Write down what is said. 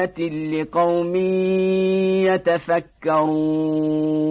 لآيات لقوم يتفكرون.